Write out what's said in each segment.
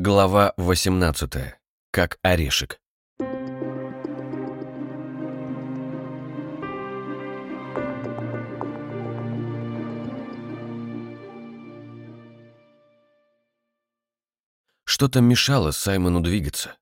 Глава 18. Как орешек. Что-то мешало Саймону двигаться.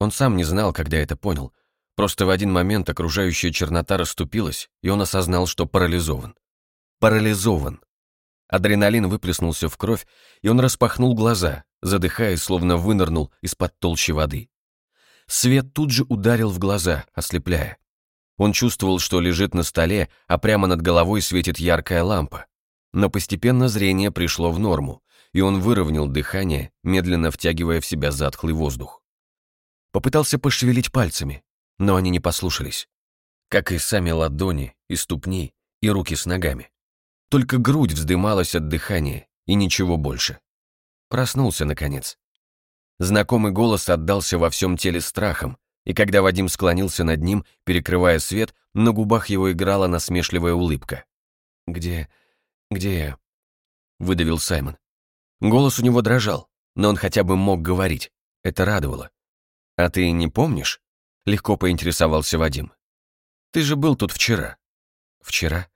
Он сам не знал, когда это понял. Просто в один момент окружающая чернота расступилась, и он осознал, что парализован. Парализован. Адреналин выплеснулся в кровь, и он распахнул глаза, задыхаясь, словно вынырнул из-под толщи воды. Свет тут же ударил в глаза, ослепляя. Он чувствовал, что лежит на столе, а прямо над головой светит яркая лампа. Но постепенно зрение пришло в норму, и он выровнял дыхание, медленно втягивая в себя затхлый воздух. Попытался пошевелить пальцами, но они не послушались. Как и сами ладони, и ступни, и руки с ногами. Только грудь вздымалась от дыхания, и ничего больше. Проснулся, наконец. Знакомый голос отдался во всем теле страхом, и когда Вадим склонился над ним, перекрывая свет, на губах его играла насмешливая улыбка. «Где... где я?» — выдавил Саймон. Голос у него дрожал, но он хотя бы мог говорить. Это радовало. «А ты не помнишь?» — легко поинтересовался Вадим. «Ты же был тут вчера». «Вчера?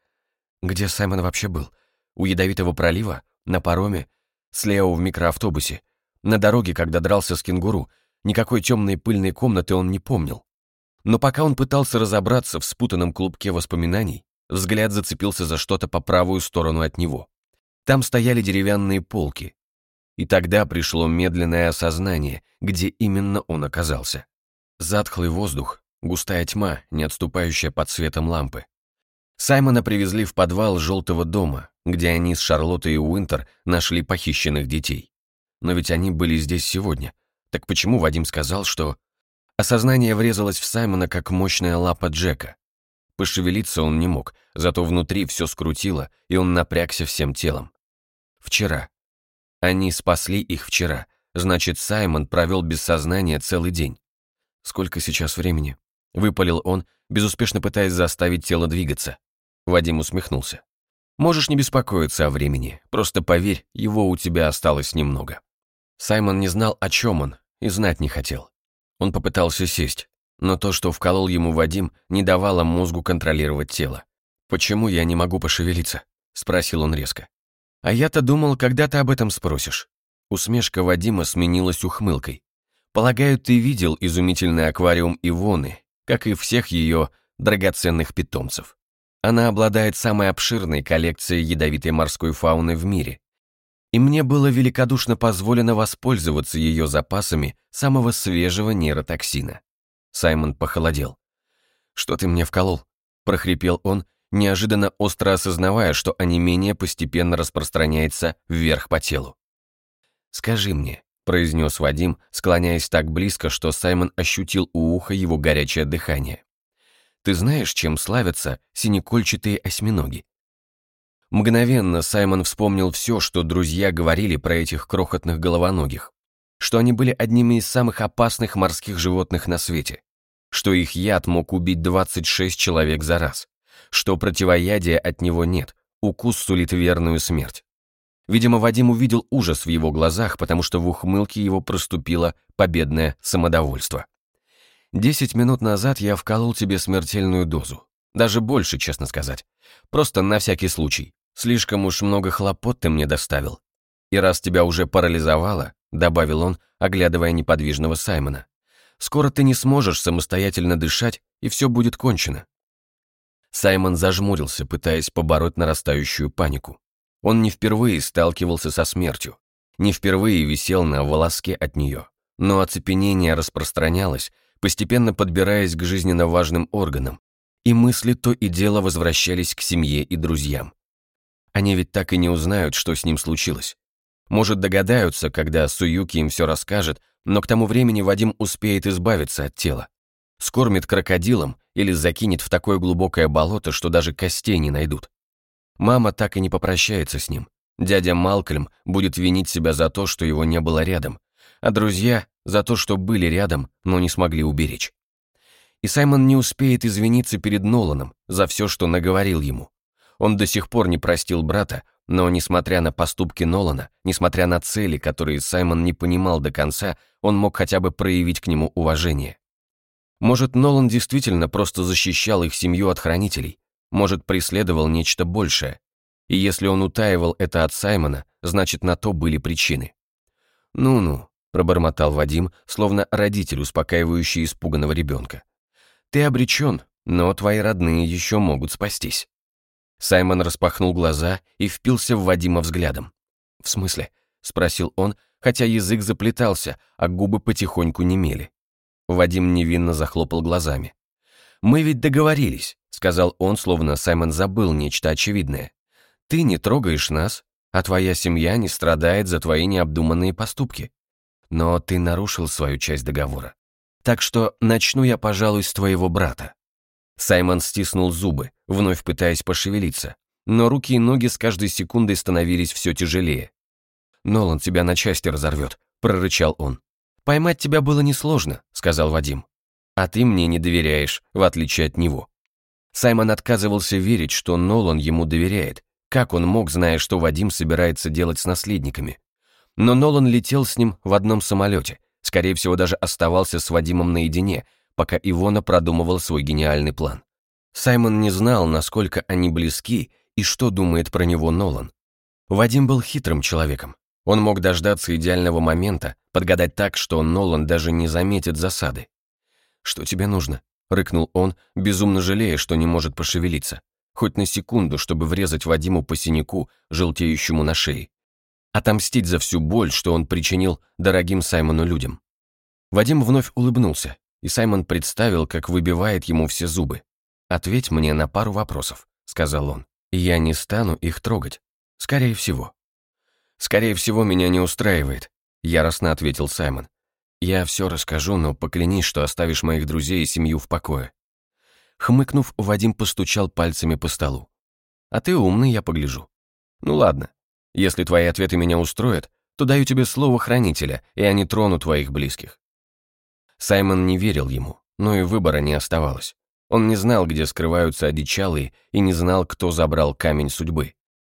Где Саймон вообще был? У Ядовитого пролива? На пароме? С Лео в микроавтобусе? На дороге, когда дрался с кенгуру? Никакой темной пыльной комнаты он не помнил. Но пока он пытался разобраться в спутанном клубке воспоминаний, взгляд зацепился за что-то по правую сторону от него. Там стояли деревянные полки. И тогда пришло медленное осознание, где именно он оказался. Затхлый воздух, густая тьма, не отступающая под светом лампы. Саймона привезли в подвал желтого дома, где они с Шарлоттой и Уинтер нашли похищенных детей. Но ведь они были здесь сегодня. Так почему Вадим сказал, что... Осознание врезалось в Саймона, как мощная лапа Джека. Пошевелиться он не мог, зато внутри все скрутило, и он напрягся всем телом. Вчера. Они спасли их вчера. Значит, Саймон провел без сознания целый день. Сколько сейчас времени? Выпалил он, безуспешно пытаясь заставить тело двигаться. Вадим усмехнулся. «Можешь не беспокоиться о времени, просто поверь, его у тебя осталось немного». Саймон не знал, о чем он, и знать не хотел. Он попытался сесть, но то, что вколол ему Вадим, не давало мозгу контролировать тело. «Почему я не могу пошевелиться?» — спросил он резко. «А я-то думал, когда ты об этом спросишь». Усмешка Вадима сменилась ухмылкой. «Полагаю, ты видел изумительный аквариум Ивоны, как и всех ее драгоценных питомцев. Она обладает самой обширной коллекцией ядовитой морской фауны в мире. И мне было великодушно позволено воспользоваться ее запасами самого свежего нейротоксина. Саймон похолодел. «Что ты мне вколол?» – прохрипел он, неожиданно остро осознавая, что онемение постепенно распространяется вверх по телу. «Скажи мне», – произнес Вадим, склоняясь так близко, что Саймон ощутил у уха его горячее дыхание. Ты знаешь, чем славятся синекольчатые осьминоги?» Мгновенно Саймон вспомнил все, что друзья говорили про этих крохотных головоногих, что они были одними из самых опасных морских животных на свете, что их яд мог убить 26 человек за раз, что противоядия от него нет, укус сулит верную смерть. Видимо, Вадим увидел ужас в его глазах, потому что в ухмылке его проступило победное самодовольство. Десять минут назад я вколол тебе смертельную дозу. Даже больше, честно сказать. Просто на всякий случай. Слишком уж много хлопот ты мне доставил. И раз тебя уже парализовало, добавил он, оглядывая неподвижного Саймона, скоро ты не сможешь самостоятельно дышать, и все будет кончено. Саймон зажмурился, пытаясь побороть нарастающую панику. Он не впервые сталкивался со смертью, не впервые висел на волоске от нее. Но оцепенение распространялось, постепенно подбираясь к жизненно важным органам, и мысли то и дело возвращались к семье и друзьям. Они ведь так и не узнают, что с ним случилось. Может, догадаются, когда Суюки им все расскажет, но к тому времени Вадим успеет избавиться от тела. Скормит крокодилом или закинет в такое глубокое болото, что даже костей не найдут. Мама так и не попрощается с ним. Дядя Малкольм будет винить себя за то, что его не было рядом, а друзья за то, что были рядом, но не смогли уберечь. И Саймон не успеет извиниться перед Ноланом за все, что наговорил ему. Он до сих пор не простил брата, Но, несмотря на поступки Нолана, несмотря на цели, которые Саймон не понимал до конца, он мог хотя бы проявить к нему уважение. Может, Нолан действительно просто защищал их семью от хранителей, может, преследовал нечто большее. И если он утаивал это от Саймона, значит, на то были причины. «Ну-ну», — пробормотал Вадим, словно родитель, успокаивающий испуганного ребенка. «Ты обречен, но твои родные еще могут спастись». Саймон распахнул глаза и впился в Вадима взглядом. «В смысле?» — спросил он, хотя язык заплетался, а губы потихоньку немели. Вадим невинно захлопал глазами. «Мы ведь договорились», — сказал он, словно Саймон забыл нечто очевидное. «Ты не трогаешь нас, а твоя семья не страдает за твои необдуманные поступки. Но ты нарушил свою часть договора. Так что начну я, пожалуй, с твоего брата. Саймон стиснул зубы, вновь пытаясь пошевелиться, но руки и ноги с каждой секундой становились все тяжелее. «Нолан тебя на части разорвет», — прорычал он. «Поймать тебя было несложно», — сказал Вадим. «А ты мне не доверяешь, в отличие от него». Саймон отказывался верить, что Нолан ему доверяет. Как он мог, зная, что Вадим собирается делать с наследниками? Но Нолан летел с ним в одном самолете, скорее всего, даже оставался с Вадимом наедине, пока Ивона продумывал свой гениальный план. Саймон не знал, насколько они близки и что думает про него Нолан. Вадим был хитрым человеком. Он мог дождаться идеального момента, подгадать так, что Нолан даже не заметит засады. «Что тебе нужно?» — рыкнул он, безумно жалея, что не может пошевелиться. Хоть на секунду, чтобы врезать Вадиму по синяку, желтеющему на шее. Отомстить за всю боль, что он причинил дорогим Саймону людям. Вадим вновь улыбнулся, и Саймон представил, как выбивает ему все зубы. «Ответь мне на пару вопросов», — сказал он. «Я не стану их трогать. Скорее всего». «Скорее всего, меня не устраивает», — яростно ответил Саймон. «Я все расскажу, но поклянись, что оставишь моих друзей и семью в покое». Хмыкнув, Вадим постучал пальцами по столу. «А ты умный, я погляжу». «Ну ладно. Если твои ответы меня устроят, то даю тебе слово хранителя, и они тронут твоих близких. Саймон не верил ему, но и выбора не оставалось. Он не знал, где скрываются одичалые, и не знал, кто забрал камень судьбы.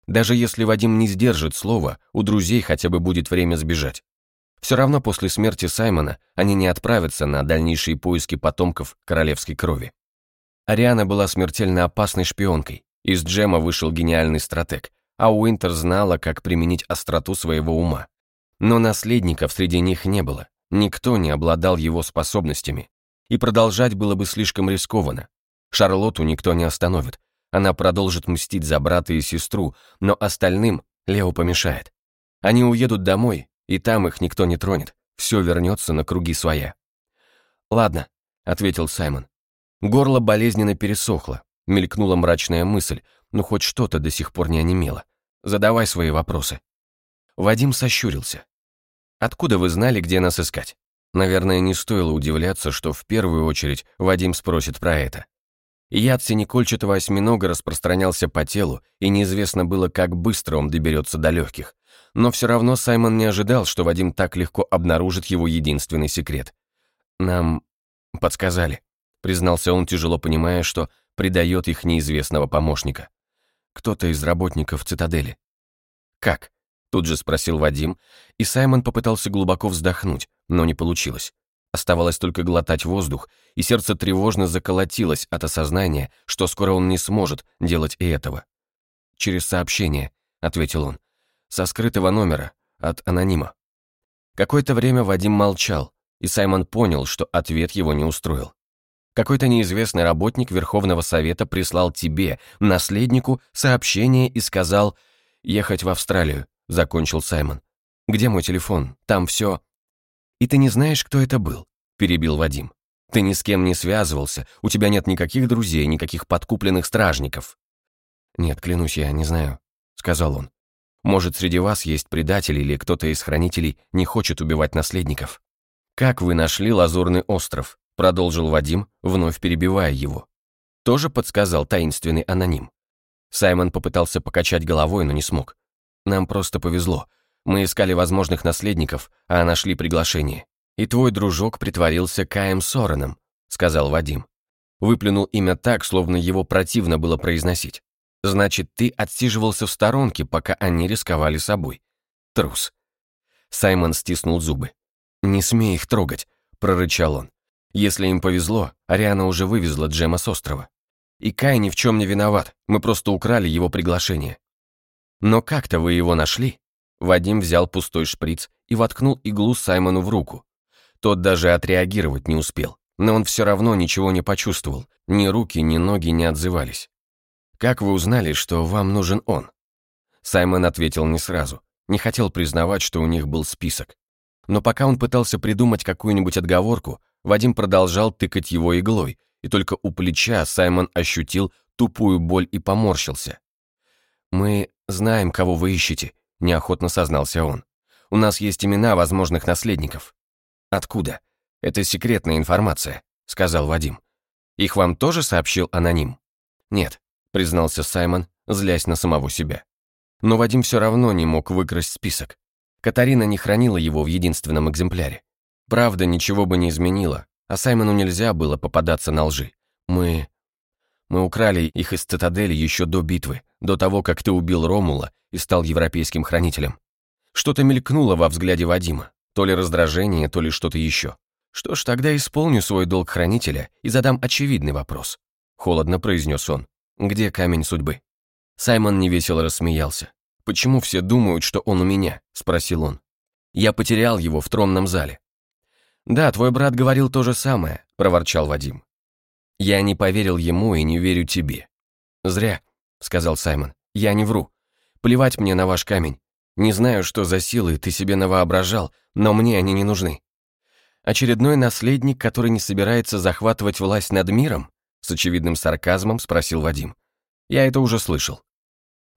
Даже если Вадим не сдержит слова, у друзей хотя бы будет время сбежать. Все равно после смерти Саймона они не отправятся на дальнейшие поиски потомков королевской крови. Ариана была смертельно опасной шпионкой. Из Джема вышел гениальный стратег, а Уинтер знала, как применить остроту своего ума. Но наследников среди них не было, Никто не обладал его способностями, и продолжать было бы слишком рискованно. Шарлотту никто не остановит. Она продолжит мстить за брата и сестру, но остальным Лео помешает. Они уедут домой, и там их никто не тронет. Все вернется на круги своя. «Ладно», — ответил Саймон. Горло болезненно пересохло. Мелькнула мрачная мысль, но хоть что-то до сих пор не онемело. Задавай свои вопросы. Вадим сощурился. Откуда вы знали, где нас искать? Наверное, не стоило удивляться, что в первую очередь Вадим спросит про это. Яд синекольчатого осьминога распространялся по телу, и неизвестно было, как быстро он доберется до легких. Но все равно Саймон не ожидал, что Вадим так легко обнаружит его единственный секрет. «Нам подсказали», — признался он, тяжело понимая, что предает их неизвестного помощника. «Кто-то из работников цитадели». «Как?» Тут же спросил Вадим, и Саймон попытался глубоко вздохнуть, но не получилось. Оставалось только глотать воздух, и сердце тревожно заколотилось от осознания, что скоро он не сможет делать и этого. «Через сообщение», — ответил он, — «со скрытого номера, от анонима». Какое-то время Вадим молчал, и Саймон понял, что ответ его не устроил. Какой-то неизвестный работник Верховного Совета прислал тебе, наследнику, сообщение и сказал «ехать в Австралию» закончил Саймон. «Где мой телефон? Там все...» «И ты не знаешь, кто это был?» — перебил Вадим. «Ты ни с кем не связывался, у тебя нет никаких друзей, никаких подкупленных стражников». «Нет, клянусь, я не знаю», — сказал он. «Может, среди вас есть предатели или кто-то из хранителей не хочет убивать наследников?» «Как вы нашли Лазурный остров?» — продолжил Вадим, вновь перебивая его. Тоже подсказал таинственный аноним. Саймон попытался покачать головой, но не смог. Нам просто повезло. Мы искали возможных наследников, а нашли приглашение. И твой дружок притворился Каем Сореном, сказал Вадим. Выплюнул имя так, словно его противно было произносить. Значит, ты отсиживался в сторонке, пока они рисковали собой. Трус. Саймон стиснул зубы. «Не смей их трогать», — прорычал он. «Если им повезло, Ариана уже вывезла Джема с острова. И Кай ни в чем не виноват, мы просто украли его приглашение». «Но как-то вы его нашли?» Вадим взял пустой шприц и воткнул иглу Саймону в руку. Тот даже отреагировать не успел, но он все равно ничего не почувствовал, ни руки, ни ноги не отзывались. «Как вы узнали, что вам нужен он?» Саймон ответил не сразу, не хотел признавать, что у них был список. Но пока он пытался придумать какую-нибудь отговорку, Вадим продолжал тыкать его иглой, и только у плеча Саймон ощутил тупую боль и поморщился. «Мы знаем, кого вы ищете», — неохотно сознался он. «У нас есть имена возможных наследников». «Откуда?» «Это секретная информация», — сказал Вадим. «Их вам тоже сообщил аноним?» «Нет», признался Саймон, злясь на самого себя. Но Вадим все равно не мог выкрасть список. Катарина не хранила его в единственном экземпляре. Правда, ничего бы не изменила, а Саймону нельзя было попадаться на лжи. Мы... Мы украли их из цитадели еще до битвы, до того, как ты убил Ромула и стал европейским хранителем. Что-то мелькнуло во взгляде Вадима, то ли раздражение, то ли что-то еще. Что ж, тогда исполню свой долг хранителя и задам очевидный вопрос. Холодно произнес он. Где камень судьбы?» Саймон невесело рассмеялся. «Почему все думают, что он у меня?» – спросил он. «Я потерял его в тронном зале». «Да, твой брат говорил то же самое», – проворчал Вадим. «Я не поверил ему и не верю тебе». «Зря», – сказал Саймон. «Я не вру. Плевать мне на ваш камень. Не знаю, что за силы ты себе навоображал, но мне они не нужны». Очередной наследник, который не собирается захватывать власть над миром? С очевидным сарказмом спросил Вадим. Я это уже слышал.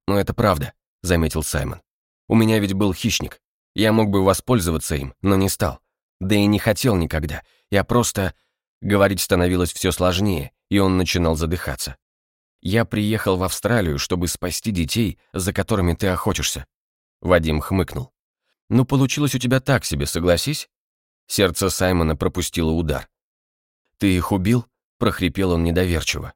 Но это правда, заметил Саймон. У меня ведь был хищник. Я мог бы воспользоваться им, но не стал. Да и не хотел никогда. Я просто... Говорить становилось все сложнее, и он начинал задыхаться. Я приехал в Австралию, чтобы спасти детей, за которыми ты охотишься. Вадим хмыкнул. Ну, получилось у тебя так себе, согласись? Сердце Саймона пропустило удар. Ты их убил? прохрипел он недоверчиво.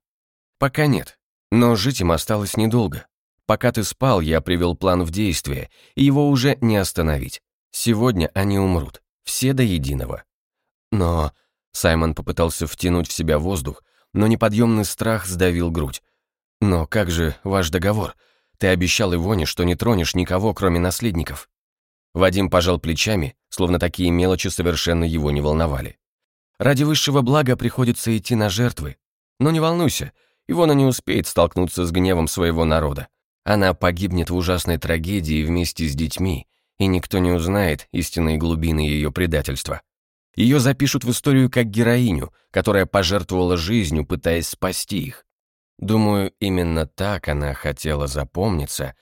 «Пока нет, но жить им осталось недолго. Пока ты спал, я привел план в действие, и его уже не остановить. Сегодня они умрут, все до единого». Но Саймон попытался втянуть в себя воздух, но неподъемный страх сдавил грудь. «Но как же ваш договор? Ты обещал Ивоне, что не тронешь никого, кроме наследников». Вадим пожал плечами, словно такие мелочи совершенно его не волновали. Ради высшего блага приходится идти на жертвы. Но не волнуйся, Ивона не успеет столкнуться с гневом своего народа. Она погибнет в ужасной трагедии вместе с детьми, и никто не узнает истинной глубины ее предательства. Ее запишут в историю как героиню, которая пожертвовала жизнью, пытаясь спасти их. Думаю, именно так она хотела запомниться.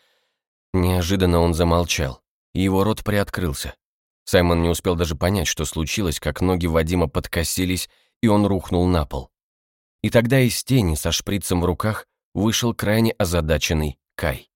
Неожиданно он замолчал, и его рот приоткрылся. Саймон не успел даже понять, что случилось, как ноги Вадима подкосились, и он рухнул на пол. И тогда из тени со шприцем в руках вышел крайне озадаченный Кай.